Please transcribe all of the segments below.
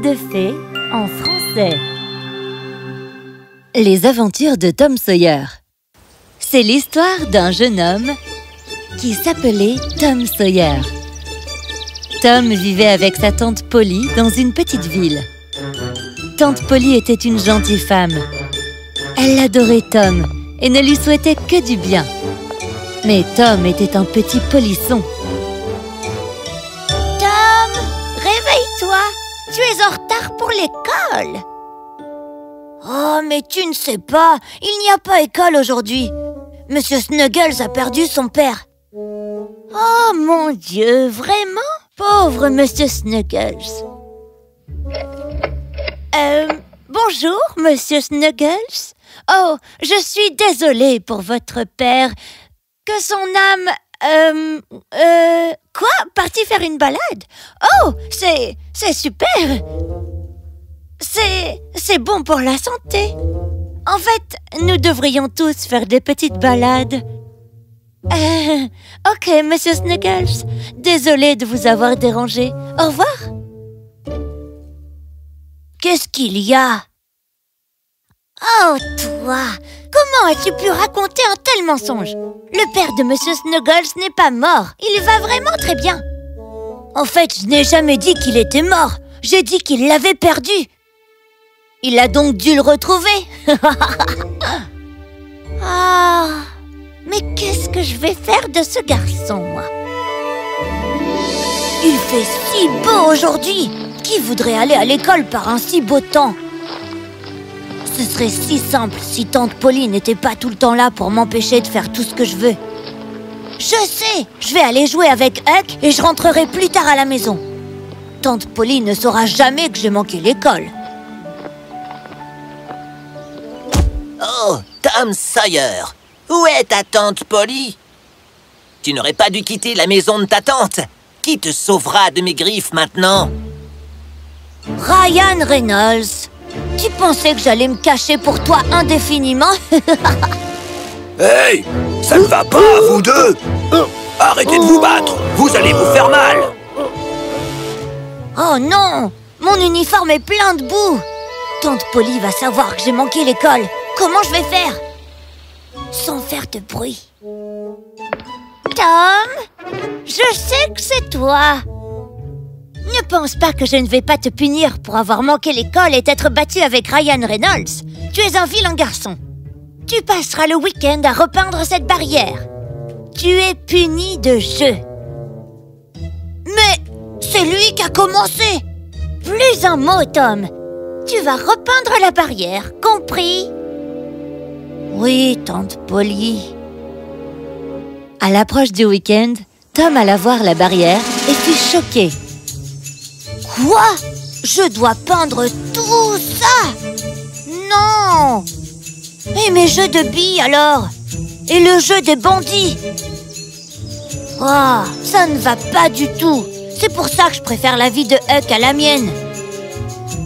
de fées en français. Les aventures de Tom Sawyer. C'est l'histoire d'un jeune homme qui s'appelait Tom Sawyer. Tom vivait avec sa tante Polly dans une petite ville. Tante Polly était une gentille femme. Elle adorait Tom et ne lui souhaitait que du bien. Mais Tom était un petit polisson. Tu es en retard pour l'école Oh, mais tu ne sais pas, il n'y a pas école aujourd'hui. Monsieur Snuggles a perdu son père. Oh mon Dieu, vraiment Pauvre Monsieur Snuggles. Euh, bonjour, Monsieur Snuggles. Oh, je suis désolée pour votre père. Que son âme... Euh, euh, quoi? Parti faire une balade? Oh, c'est... c'est super C'est... c'est bon pour la santé. En fait, nous devrions tous faire des petites balades. Euh, ok, Monsieur Snuggles. Désolé de vous avoir dérangé. Au revoir. Qu'est-ce qu'il y a? Oh, toi Comment as-tu pu raconter un tel mensonge? Le père de Monsieur Snuggles n'est pas mort. Il va vraiment très bien. En fait, je n'ai jamais dit qu'il était mort. J'ai dit qu'il l'avait perdu. Il a donc dû le retrouver. ah Mais qu'est-ce que je vais faire de ce garçon, Il fait si beau aujourd'hui Qui voudrait aller à l'école par un si beau temps? Ce serait si simple si Tante Polly n'était pas tout le temps là pour m'empêcher de faire tout ce que je veux. Je sais Je vais aller jouer avec Huck et je rentrerai plus tard à la maison. Tante Polly ne saura jamais que j'ai manqué l'école. Oh, Tom Sawyer Où est ta tante Polly? Tu n'aurais pas dû quitter la maison de ta tante Qui te sauvera de mes griffes maintenant? Ryan Reynolds Tu pensais que j'allais me cacher pour toi indéfiniment Hey Ça ne va pas, vous deux. Arrêtez de vous battre Vous allez vous faire mal. Oh non Mon uniforme est plein de boue. Tante Polly va savoir que j'ai manqué l'école. Comment je vais faire Sans faire de bruit. Tom Je sais que c'est toi Ne pense pas que je ne vais pas te punir pour avoir manqué l'école et t'être battu avec Ryan Reynolds. Tu es un vilain garçon. Tu passeras le week-end à repeindre cette barrière. Tu es puni de jeu. Mais c'est lui qui a commencé. Plus un mot, Tom. Tu vas repeindre la barrière, compris? Oui, tante Polly. À l'approche du week-end, Tom alla voir la barrière et fut choqué. Quoi? Je dois peindre tout ça? Non! Et mes jeux de billes alors. Et le jeu des bandits. Oh, ça ne va pas du tout. C'est pour ça que je préfère la vie de Huck à la mienne.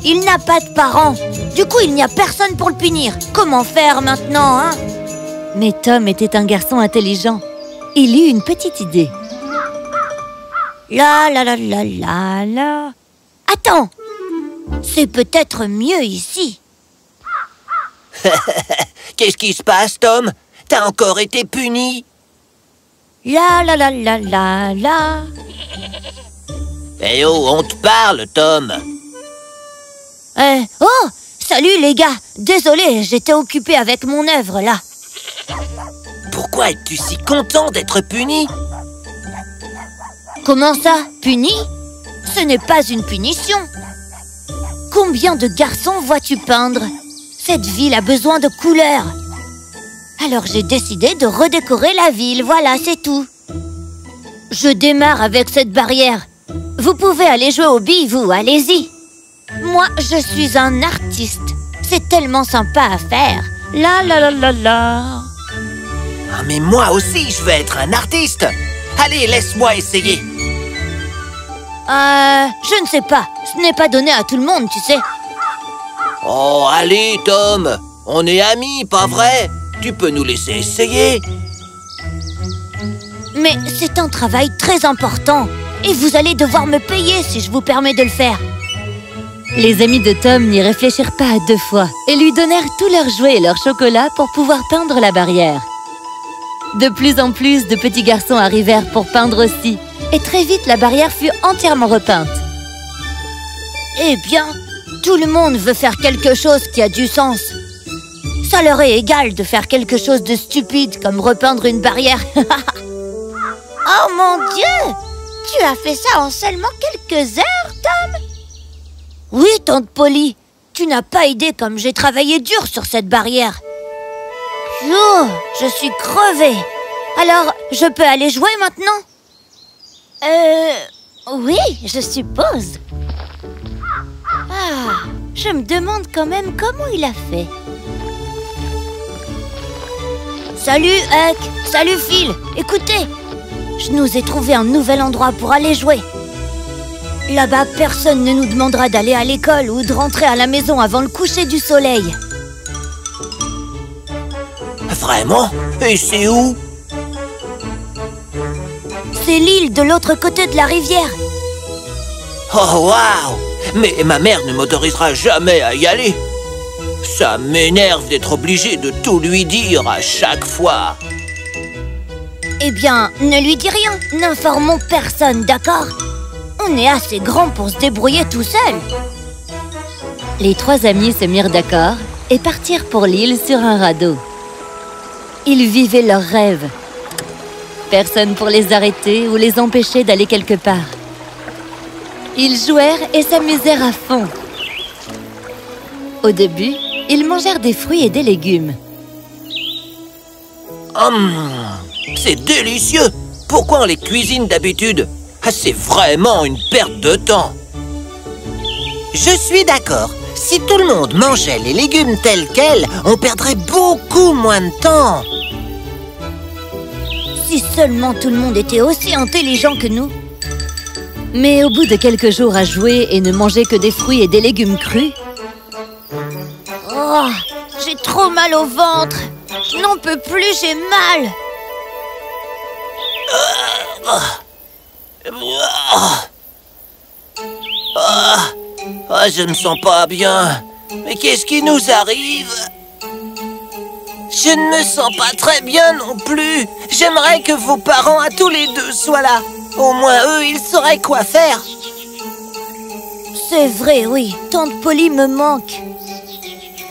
Il n'a pas de parents. Du coup, il n'y a personne pour le punir. Comment faire maintenant, hein? Mais Tom était un garçon intelligent. Il eut une petite idée. La la la la la la. Attends. C'est peut-être mieux ici. Qu'est-ce qui se passe, Tom? T'as encore été puni? La la la la la la. Eh oh, on te parle, Tom. Euh, oh Salut les gars. Désolé, j'étais occupé avec mon œuvre là. Pourquoi es-tu si content d'être puni? Comment ça Puni? Ce n'est pas une punition. Combien de garçons vois-tu peindre? Cette ville a besoin de couleurs. Alors j'ai décidé de redécorer la ville, voilà, c'est tout. Je démarre avec cette barrière. Vous pouvez aller jouer aux billes, vous, allez-y. Moi, je suis un artiste. C'est tellement sympa à faire. La la la la la. Ah, mais moi aussi, je veux être un artiste. Allez, laisse-moi essayer. Euh, je ne sais pas. Ce n'est pas donné à tout le monde, tu sais. Oh, allez, Tom. On est amis, pas vrai? Tu peux nous laisser essayer. Mais c'est un travail très important. Et vous allez devoir me payer si je vous permets de le faire. Les amis de Tom n'y réfléchirent pas à deux fois et lui donnèrent tous leurs jouets et leurs chocolats pour pouvoir peindre la barrière. De plus en plus de petits garçons arrivèrent pour peindre aussi et très vite la barrière fut entièrement repeinte. Eh bien, tout le monde veut faire quelque chose qui a du sens. Ça leur est égal de faire quelque chose de stupide comme repeindre une barrière. oh mon Dieu Tu as fait ça en seulement quelques heures, Tom? Oui, tante Polly. Tu n'as pas idée comme j'ai travaillé dur sur cette barrière. Oh, je suis crevée. Alors, je peux aller jouer maintenant? Euh... Oui, je suppose. Ah, je me demande quand même comment il a fait. Salut Huck Salut Phil Écoutez Je nous ai trouvé un nouvel endroit pour aller jouer. Là-bas, personne ne nous demandera d'aller à l'école ou de rentrer à la maison avant le coucher du soleil. Vraiment? Et c'est où? C'est l'île de l'autre côté de la rivière. Oh, waouh Mais ma mère ne m'autorisera jamais à y aller. Ça m'énerve d'être obligé de tout lui dire à chaque fois. Eh bien, ne lui dis rien. N'informons personne, d'accord? On est assez grand pour se débrouiller tout seul. Les trois amis se mirent d'accord et partirent pour l'île sur un radeau. Ils vivaient leurs rêves. Personne pour les arrêter ou les empêcher d'aller quelque part. Ils jouèrent et s'amusèrent à fond. Au début, ils mangèrent des fruits et des légumes. Hum, c'est délicieux Pourquoi on les cuisine d'habitude? Ah, C'est vraiment une perte de temps. Je suis d'accord. Si tout le monde mangeait les légumes tels quels, on perdrait beaucoup moins de temps. Si seulement tout le monde était aussi intelligent que nous. Mais au bout de quelques jours à jouer et ne manger que des fruits et des légumes crus, Oh, j'ai trop mal au ventre. Je n'en peux plus, j'ai mal. Ah, je me sens pas bien. Mais qu'est-ce qui nous arrive? Je ne me sens pas très bien non plus. J'aimerais que vos parents à tous les deux soient là. Au moins eux, ils sauraient quoi faire. C'est vrai, oui. Tante Polly me manque.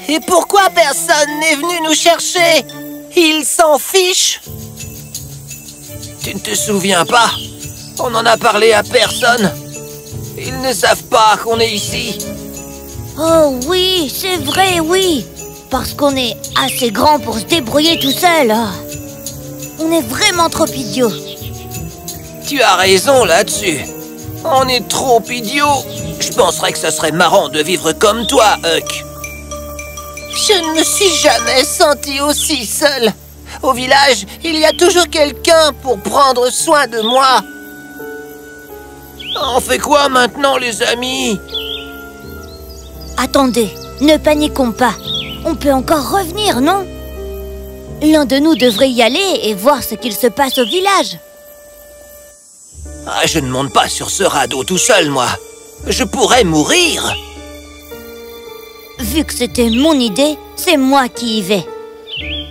Et pourquoi personne n'est venu nous chercher? Ils s'en fichent Tu ne te souviens pas? On n'en a parlé à personne. Ils ne savent pas qu'on est ici. Oh oui, c'est vrai, oui. Parce qu'on est assez grand pour se débrouiller tout seul. Ah. On est vraiment trop idiots. Tu as raison là-dessus. On est trop idiots. Je penserais que ce serait marrant de vivre comme toi, Huck. Je ne me suis jamais senti aussi seul. Au village, il y a toujours quelqu'un pour prendre soin de moi. On fait quoi maintenant, les amis? Attendez, ne paniquons pas. On peut encore revenir, non? L'un de nous devrait y aller et voir ce qu'il se passe au village. Ah, Je ne monte pas sur ce radeau tout seul, moi. Je pourrais mourir. Vu que c'était mon idée, c'est moi qui y vais.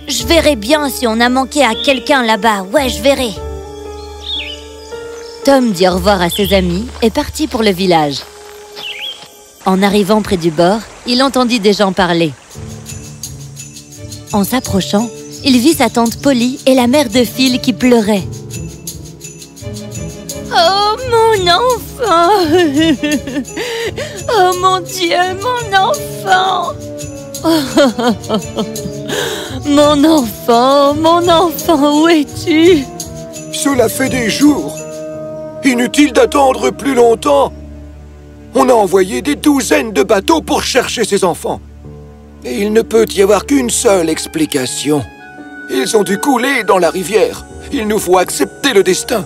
Je verrai bien si on a manqué à quelqu'un là-bas. Ouais, je verrai. Tom dit au revoir à ses amis et partit pour le village. En arrivant près du bord, il entendit des gens parler. En s'approchant, il vit sa tante Polly et la mère de Phil qui pleuraient. Oh, mon enfant Oh mon Dieu, mon enfant Mon enfant, mon enfant, où es-tu? Cela fait des jours. Inutile d'attendre plus longtemps. On a envoyé des douzaines de bateaux pour chercher ces enfants. Et il ne peut y avoir qu'une seule explication. Ils ont dû couler dans la rivière. Il nous faut accepter le destin.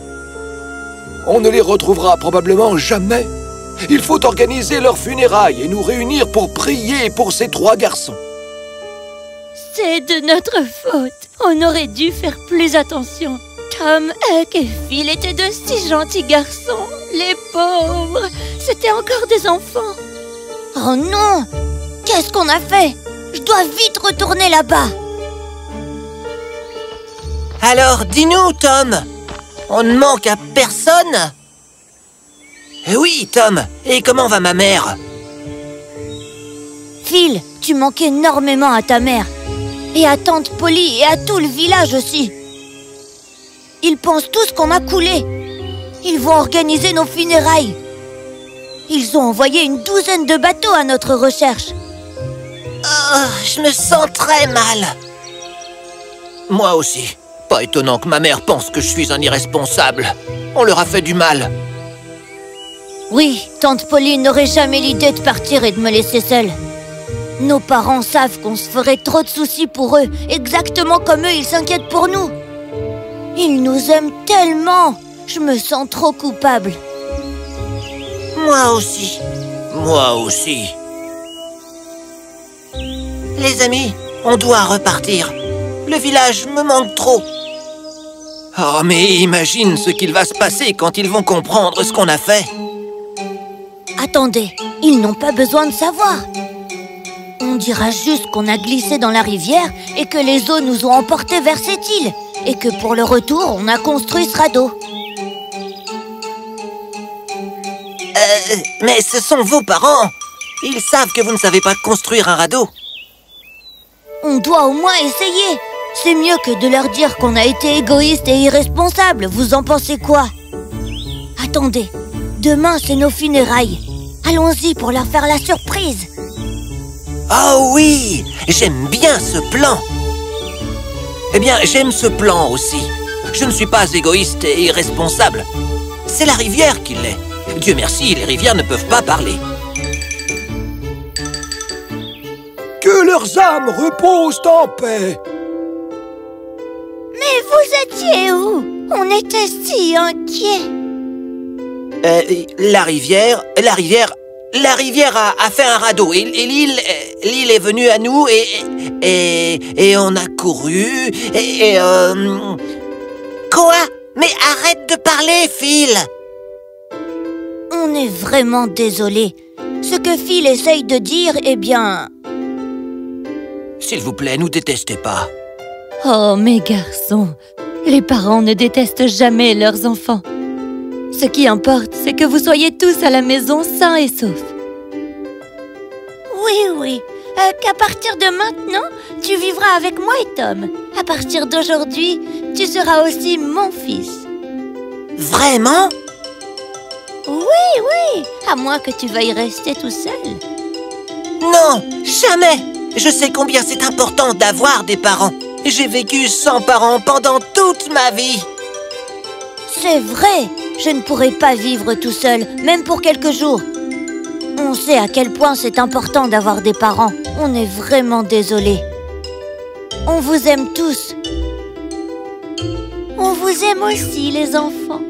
On ne les retrouvera probablement jamais. Il faut organiser leurs funérailles et nous réunir pour prier pour ces trois garçons. C'est de notre faute. On aurait dû faire plus attention. Tom, Huck et Phil étaient de si gentils garçons. Les pauvres. C'était encore des enfants. Oh non Qu'est-ce qu'on a fait? Je dois vite retourner là-bas. Alors, dis-nous, Tom. On ne manque à personne? Eh Oui, Tom. Et comment va ma mère? Phil, tu manques énormément à ta mère. Et à tante Polly et à tout le village aussi. Ils pensent tous qu'on a coulé. Ils vont organiser nos funérailles. Ils ont envoyé une douzaine de bateaux à notre recherche Oh, je me sens très mal. Moi aussi. Pas étonnant que ma mère pense que je suis un irresponsable. On leur a fait du mal. Oui, tante Pauline n'aurait jamais l'idée de partir et de me laisser seule. Nos parents savent qu'on se ferait trop de soucis pour eux, exactement comme eux, ils s'inquiètent pour nous. Ils nous aiment tellement, je me sens trop coupable. Moi aussi. Moi aussi. Les amis, on doit repartir. Le village me manque trop. Oh, mais imagine ce qu'il va se passer quand ils vont comprendre ce qu'on a fait. Attendez, ils n'ont pas besoin de savoir. On dira juste qu'on a glissé dans la rivière et que les eaux nous ont emportés vers cette île. Et que pour le retour, on a construit ce radeau. Euh, mais ce sont vos parents. Ils savent que vous ne savez pas construire un radeau. On doit au moins essayer. C'est mieux que de leur dire qu'on a été égoïste et irresponsable. Vous en pensez quoi? Attendez, demain c'est nos funérailles. Allons-y pour leur faire la surprise. Oh oui, j'aime bien ce plan. Eh bien, j'aime ce plan aussi. Je ne suis pas égoïste et irresponsable. C'est la rivière qui l'est. Dieu merci, les rivières ne peuvent pas parler. Que leurs âmes reposent en paix. Mais vous étiez où? On était si inquiets. Euh, la rivière, la rivière, la rivière a, a fait un radeau et, et l'île, euh, l'île est venue à nous et et, et on a couru et, et, euh, quoi? Mais arrête de parler, Phil. On est vraiment désolé. Ce que Phil essaye de dire, eh bien, S'il vous plaît, nous détestez pas. Oh, mes garçons, les parents ne détestent jamais leurs enfants. Ce qui importe, c'est que vous soyez tous à la maison sains et saufs. oui, oui. Euh, Qu'à partir de maintenant, tu vivras avec moi et Tom. À partir d'aujourd'hui, tu seras aussi mon fils. Vraiment? Oui, oui. À moins que tu veuilles rester tout seul. Non, jamais. Je sais combien c'est important d'avoir des parents. J'ai vécu sans parents pendant toute ma vie. C'est vrai. Je ne pourrai pas vivre tout seul, même pour quelques jours. On sait à quel point c'est important d'avoir des parents. On est vraiment désolé. On vous aime tous. On vous aime aussi, les enfants.